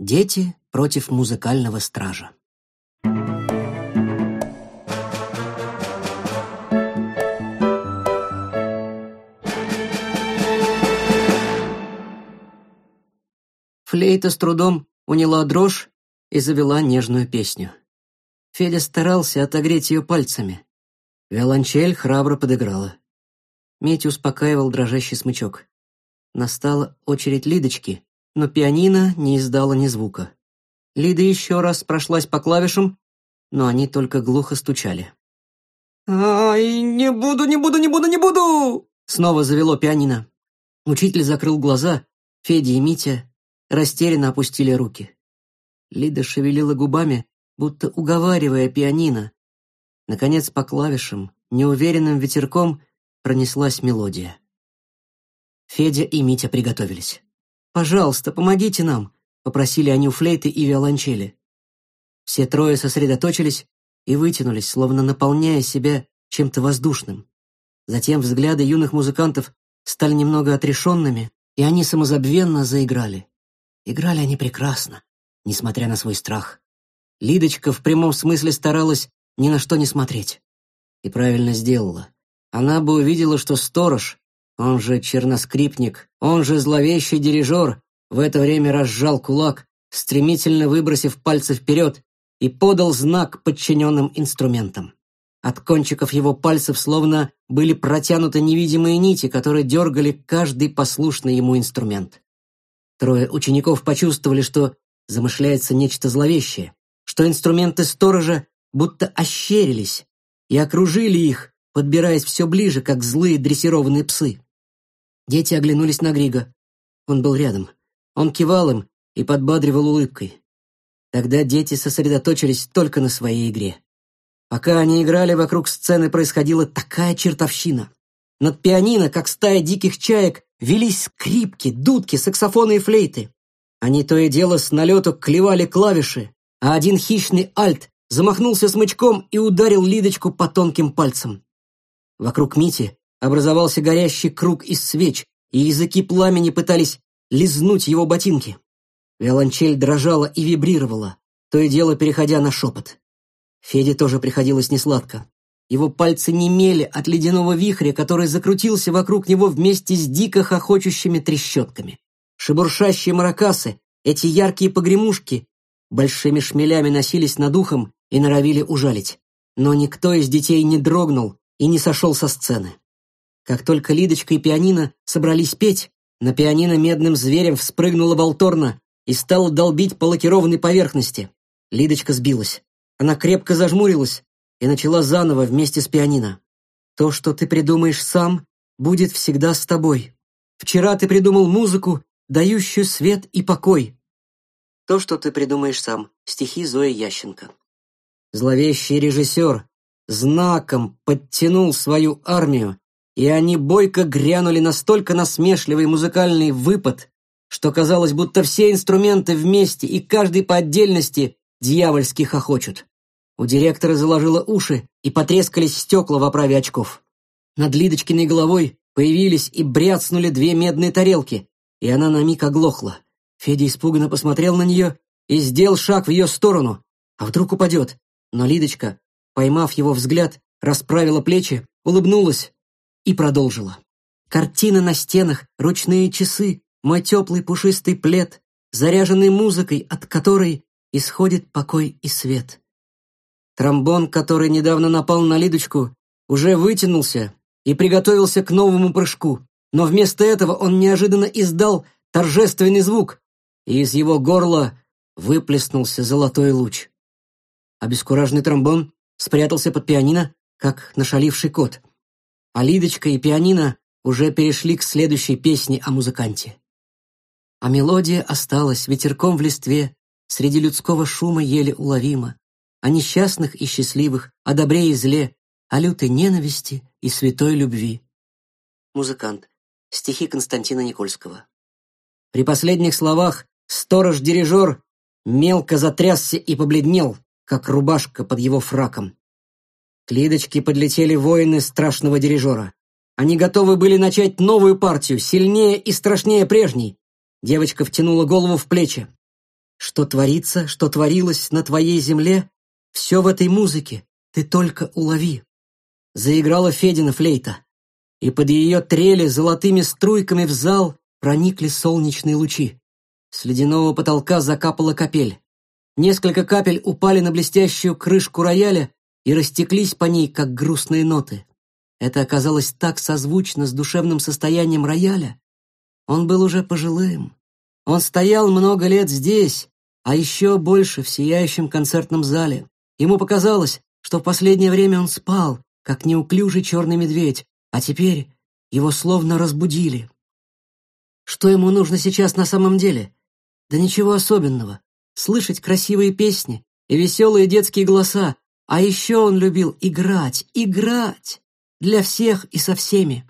Дети против музыкального стража. Флейта с трудом уняла дрожь и завела нежную песню. Федя старался отогреть ее пальцами. Виолончель храбро подыграла. Митя успокаивал дрожащий смычок. Настала очередь Лидочки — но пианино не издало ни звука. Лида еще раз прошлась по клавишам, но они только глухо стучали. «Ай, не буду, не буду, не буду, не буду!» Снова завело пианино. Учитель закрыл глаза, Федя и Митя растерянно опустили руки. Лида шевелила губами, будто уговаривая пианино. Наконец по клавишам, неуверенным ветерком пронеслась мелодия. Федя и Митя приготовились. «Пожалуйста, помогите нам!» — попросили они у флейты и виолончели. Все трое сосредоточились и вытянулись, словно наполняя себя чем-то воздушным. Затем взгляды юных музыкантов стали немного отрешенными, и они самозабвенно заиграли. Играли они прекрасно, несмотря на свой страх. Лидочка в прямом смысле старалась ни на что не смотреть. И правильно сделала. Она бы увидела, что сторож, он же черноскрипник, он же зловещий дирижер, в это время разжал кулак, стремительно выбросив пальцы вперед, и подал знак подчиненным инструментам. От кончиков его пальцев словно были протянуты невидимые нити, которые дергали каждый послушный ему инструмент. Трое учеников почувствовали, что замышляется нечто зловещее, что инструменты сторожа будто ощерились и окружили их, подбираясь все ближе, как злые дрессированные псы. Дети оглянулись на Грига. Он был рядом. Он кивал им и подбадривал улыбкой. Тогда дети сосредоточились только на своей игре. Пока они играли, вокруг сцены происходила такая чертовщина. Над пианино, как стая диких чаек, велись скрипки, дудки, саксофоны и флейты. Они то и дело с налету клевали клавиши, а один хищный альт замахнулся смычком и ударил Лидочку по тонким пальцам. Вокруг Мити образовался горящий круг из свеч, и языки пламени пытались лизнуть его ботинки. Виолончель дрожала и вибрировала, то и дело переходя на шепот. Феде тоже приходилось несладко. Его пальцы немели от ледяного вихря, который закрутился вокруг него вместе с дико хохочущими трещотками. Шебуршащие маракасы, эти яркие погремушки, большими шмелями носились над ухом и норовили ужалить. Но никто из детей не дрогнул и не сошел со сцены. Как только Лидочка и пианино собрались петь, на пианино медным зверем вспрыгнула Болторна и стала долбить по лакированной поверхности. Лидочка сбилась. Она крепко зажмурилась и начала заново вместе с пианино. «То, что ты придумаешь сам, будет всегда с тобой. Вчера ты придумал музыку, дающую свет и покой». «То, что ты придумаешь сам» — стихи Зои Ященко. Зловещий режиссер знаком подтянул свою армию и они бойко грянули настолько насмешливый музыкальный выпад, что казалось, будто все инструменты вместе и каждый по отдельности дьявольски хохочут. У директора заложило уши и потрескались стекла в оправе очков. Над Лидочкиной головой появились и бряцнули две медные тарелки, и она на миг оглохла. Федя испуганно посмотрел на нее и сделал шаг в ее сторону. А вдруг упадет? Но Лидочка, поймав его взгляд, расправила плечи, улыбнулась и продолжила. Картины на стенах, ручные часы, мой теплый пушистый плед, заряженный музыкой, от которой исходит покой и свет. Тромбон, который недавно напал на Лидочку, уже вытянулся и приготовился к новому прыжку, но вместо этого он неожиданно издал торжественный звук, и из его горла выплеснулся золотой луч. Обескураженный тромбон спрятался под пианино, как нашаливший кот — Алидочка и пианино уже перешли к следующей песне о музыканте. А мелодия осталась ветерком в листве, среди людского шума еле уловима, о несчастных и счастливых, о добре и зле, о лютой ненависти и святой любви. Музыкант. Стихи Константина Никольского. При последних словах сторож-дирижер мелко затрясся и побледнел, как рубашка под его фраком. К подлетели воины страшного дирижера. Они готовы были начать новую партию, сильнее и страшнее прежней. Девочка втянула голову в плечи. «Что творится, что творилось на твоей земле? Все в этой музыке, ты только улови!» Заиграла Федина флейта, и под ее трели золотыми струйками в зал проникли солнечные лучи. С ледяного потолка закапала капель. Несколько капель упали на блестящую крышку рояля, и растеклись по ней, как грустные ноты. Это оказалось так созвучно с душевным состоянием рояля. Он был уже пожилым. Он стоял много лет здесь, а еще больше в сияющем концертном зале. Ему показалось, что в последнее время он спал, как неуклюжий черный медведь, а теперь его словно разбудили. Что ему нужно сейчас на самом деле? Да ничего особенного. Слышать красивые песни и веселые детские голоса, а еще он любил играть, играть для всех и со всеми.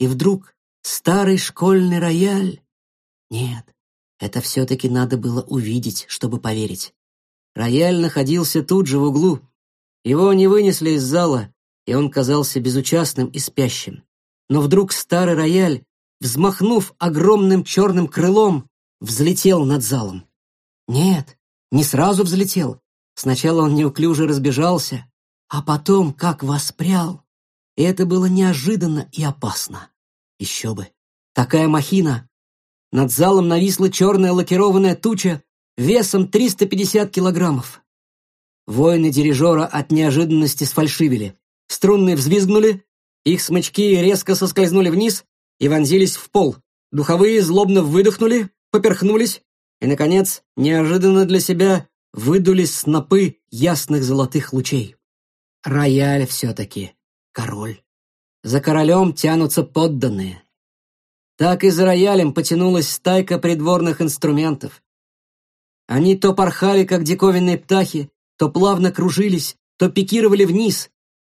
И вдруг старый школьный рояль... Нет, это все-таки надо было увидеть, чтобы поверить. Рояль находился тут же в углу. Его не вынесли из зала, и он казался безучастным и спящим. Но вдруг старый рояль, взмахнув огромным черным крылом, взлетел над залом. Нет, не сразу взлетел, Сначала он неуклюже разбежался, а потом как воспрял. И это было неожиданно и опасно. Еще бы. Такая махина. Над залом нависла черная лакированная туча весом 350 килограммов. Воины дирижера от неожиданности сфальшивили. Струнные взвизгнули, их смычки резко соскользнули вниз и вонзились в пол. Духовые злобно выдохнули, поперхнулись и, наконец, неожиданно для себя выдули снопы ясных золотых лучей. Рояль все-таки король. За королем тянутся подданные. Так и за роялем потянулась стайка придворных инструментов. Они то порхали, как диковинные птахи, то плавно кружились, то пикировали вниз.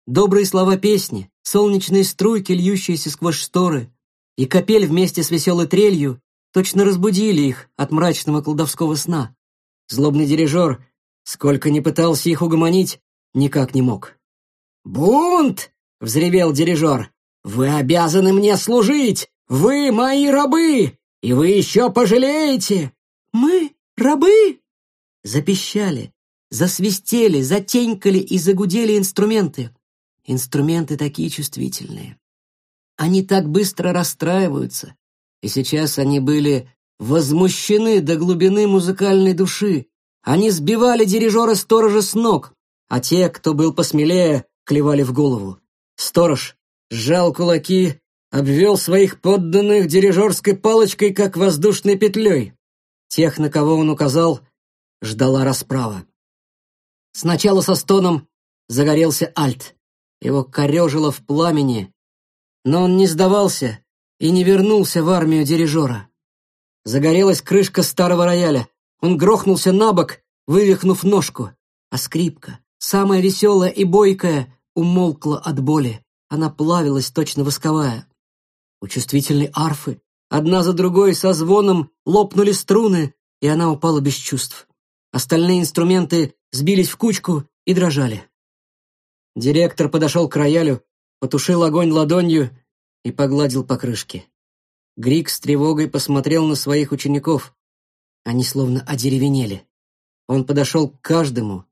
Добрые слова песни, солнечные струйки, льющиеся сквозь шторы, и капель вместе с веселой трелью точно разбудили их от мрачного колдовского сна. Злобный дирижер, сколько ни пытался их угомонить, никак не мог. «Бунт!» — взревел дирижер. «Вы обязаны мне служить! Вы мои рабы! И вы еще пожалеете!» «Мы рабы?» Запищали, засвистели, затенькали и загудели инструменты. Инструменты такие чувствительные. Они так быстро расстраиваются. И сейчас они были возмущены до глубины музыкальной души. Они сбивали дирижера сторожа с ног, а те, кто был посмелее, клевали в голову. Сторож сжал кулаки, обвел своих подданных дирижерской палочкой, как воздушной петлей. Тех, на кого он указал, ждала расправа. Сначала со стоном загорелся Альт. Его корежило в пламени, но он не сдавался и не вернулся в армию дирижера. Загорелась крышка старого рояля. Он грохнулся на бок, вывихнув ножку. А скрипка, самая веселая и бойкая, умолкла от боли. Она плавилась, точно восковая. У чувствительной арфы одна за другой со звоном лопнули струны, и она упала без чувств. Остальные инструменты сбились в кучку и дрожали. Директор подошел к роялю, потушил огонь ладонью и погладил покрышки. Грик с тревогой посмотрел на своих учеников. Они словно одеревенели. Он подошел к каждому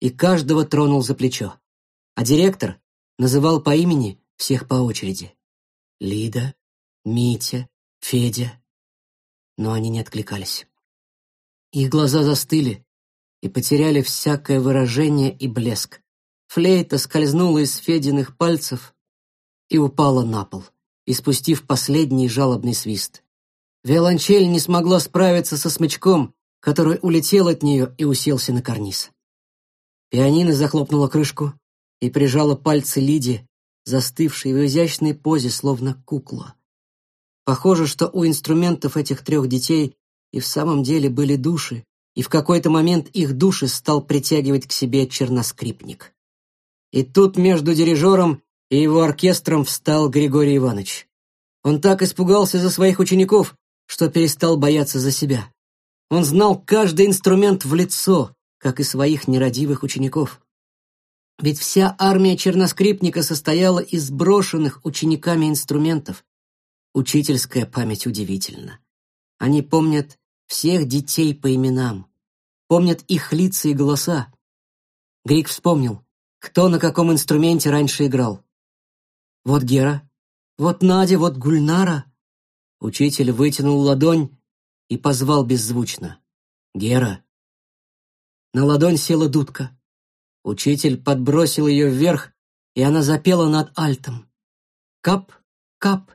и каждого тронул за плечо. А директор называл по имени всех по очереди. Лида, Митя, Федя. Но они не откликались. Их глаза застыли и потеряли всякое выражение и блеск. Флейта скользнула из Фединых пальцев и упала на пол и спустив последний жалобный свист. Виолончель не смогла справиться со смычком, который улетел от нее и уселся на карниз. Пианино захлопнула крышку и прижала пальцы Лиди, застывшей в изящной позе, словно кукла. Похоже, что у инструментов этих трех детей и в самом деле были души, и в какой-то момент их души стал притягивать к себе черноскрипник. И тут между дирижером и его оркестром встал Григорий Иванович. Он так испугался за своих учеников, что перестал бояться за себя. Он знал каждый инструмент в лицо, как и своих нерадивых учеников. Ведь вся армия черноскрипника состояла из брошенных учениками инструментов. Учительская память удивительна. Они помнят всех детей по именам, помнят их лица и голоса. Грик вспомнил, кто на каком инструменте раньше играл. «Вот Гера, вот Надя, вот Гульнара!» Учитель вытянул ладонь и позвал беззвучно. «Гера!» На ладонь села дудка. Учитель подбросил ее вверх, и она запела над альтом. Кап, кап,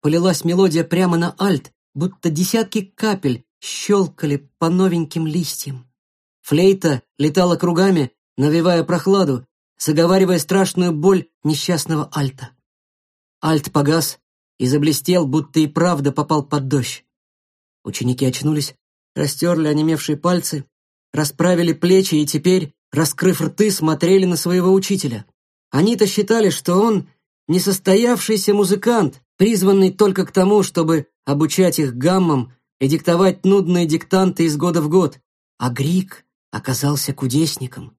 полилась мелодия прямо на альт, будто десятки капель щелкали по новеньким листьям. Флейта летала кругами, навевая прохладу, заговаривая страшную боль несчастного альта. Альт погас и заблестел, будто и правда попал под дождь. Ученики очнулись, растерли онемевшие пальцы, расправили плечи и теперь, раскрыв рты, смотрели на своего учителя. Они-то считали, что он несостоявшийся музыкант, призванный только к тому, чтобы обучать их гаммам и диктовать нудные диктанты из года в год. А Грик оказался кудесником.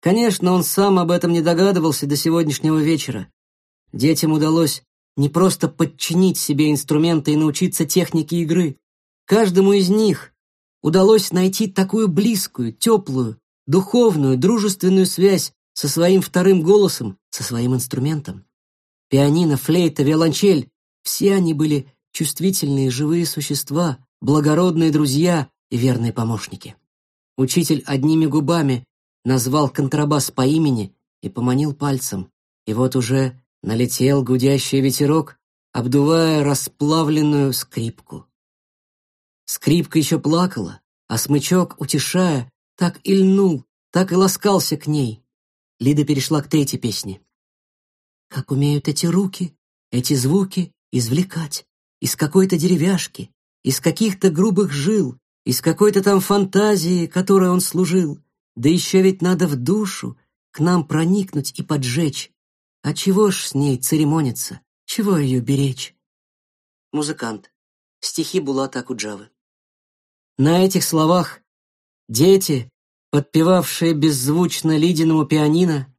Конечно, он сам об этом не догадывался до сегодняшнего вечера. Детям удалось не просто подчинить себе инструменты и научиться технике игры. Каждому из них удалось найти такую близкую, теплую, духовную, дружественную связь со своим вторым голосом, со своим инструментом. Пианино, флейта, виолончель — все они были чувствительные живые существа, благородные друзья и верные помощники. Учитель одними губами назвал контрабас по имени и поманил пальцем, и вот уже налетел гудящий ветерок, обдувая расплавленную скрипку. Скрипка еще плакала, а смычок, утешая, так и льнул, так и ласкался к ней. Лида перешла к третьей песне. «Как умеют эти руки, эти звуки извлекать из какой-то деревяшки, из каких-то грубых жил, из какой-то там фантазии, которой он служил. Да еще ведь надо в душу к нам проникнуть и поджечь, а чего ж с ней церемониться? Чего ее беречь? Музыкант. Стихи Булата Акуджавы. На этих словах дети, подпевавшие беззвучно лидиному пианино,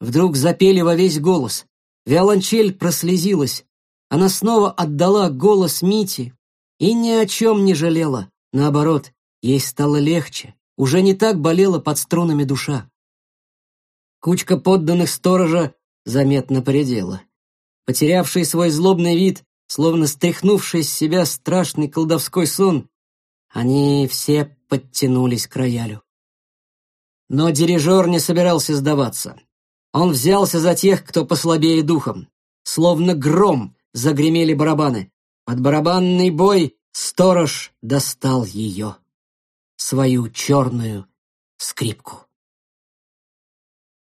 вдруг запели во весь голос. Виолончель прослезилась. Она снова отдала голос Мите и ни о чем не жалела. Наоборот, ей стало легче. Уже не так болела под струнами душа. Кучка подданных сторожа заметно поредела. Потерявший свой злобный вид, словно стряхнувший с себя страшный колдовской сон, они все подтянулись к роялю. Но дирижер не собирался сдаваться. Он взялся за тех, кто послабее духом. Словно гром загремели барабаны. Под барабанный бой сторож достал ее, свою черную скрипку.